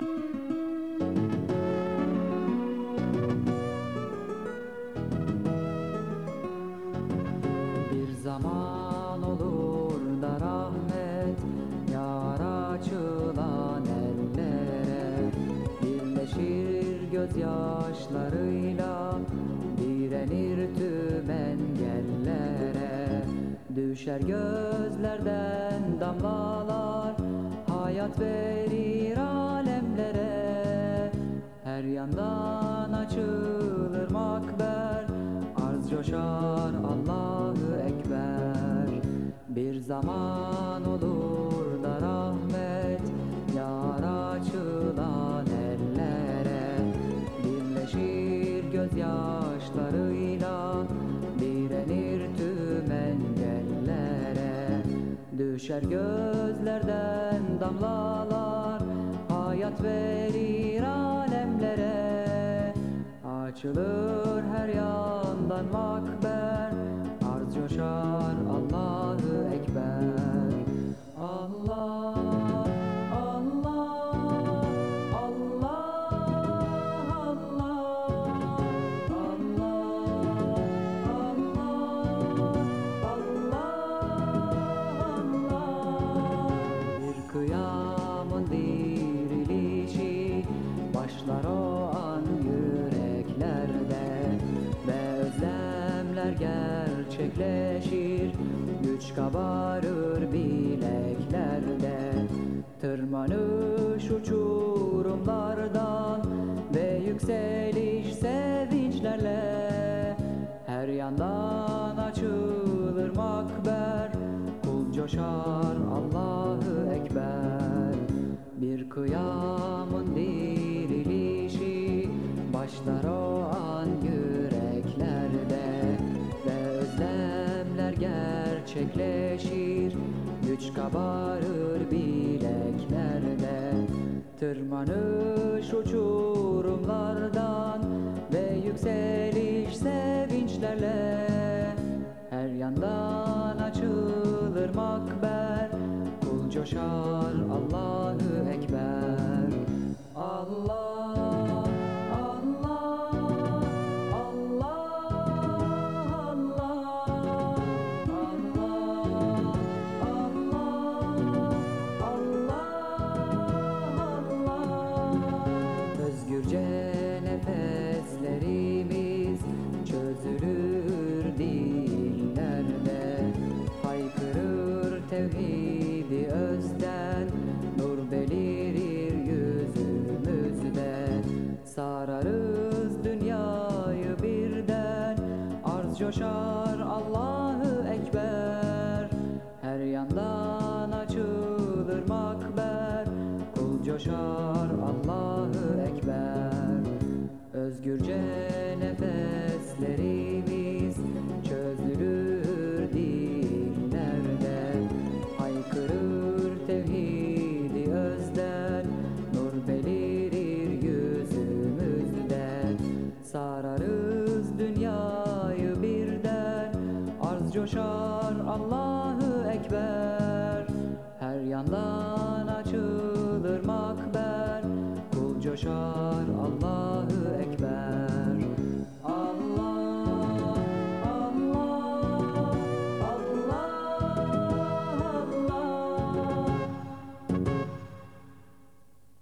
Bir zaman olur da rahmet yar ellere. Birleşir gözyaşlarıyla direnir tüm engellere. Düşer gözlerden damlalar hayat verir Bir zaman olur da rahmet Yar açılan ellere. Birleşir gözyaşlarıyla Direnir tüm engellere. Düşer gözlerden damlalar Hayat verir alemlere. Açılır her yandan makber Arz coşar Allahu gerçekleşir Güç kabarır bileklerde. Tırmanış uçurumlardan Ve yükseliş sevinçlerle. Her yandan açılır makber Kul coşar Allahu Ekber. Bir kıyamın dirilişi Başlar o gerçekleşir. Güç kabarır bileklerde Tırmanış uçurumlardan Ve yükseliş sevinçlerle. Her yandan açılır makber Kul coşar Allahu coşar Allahu Ekber. Her yandan açılır makber. Kul coşar coşar. Allahu Ekber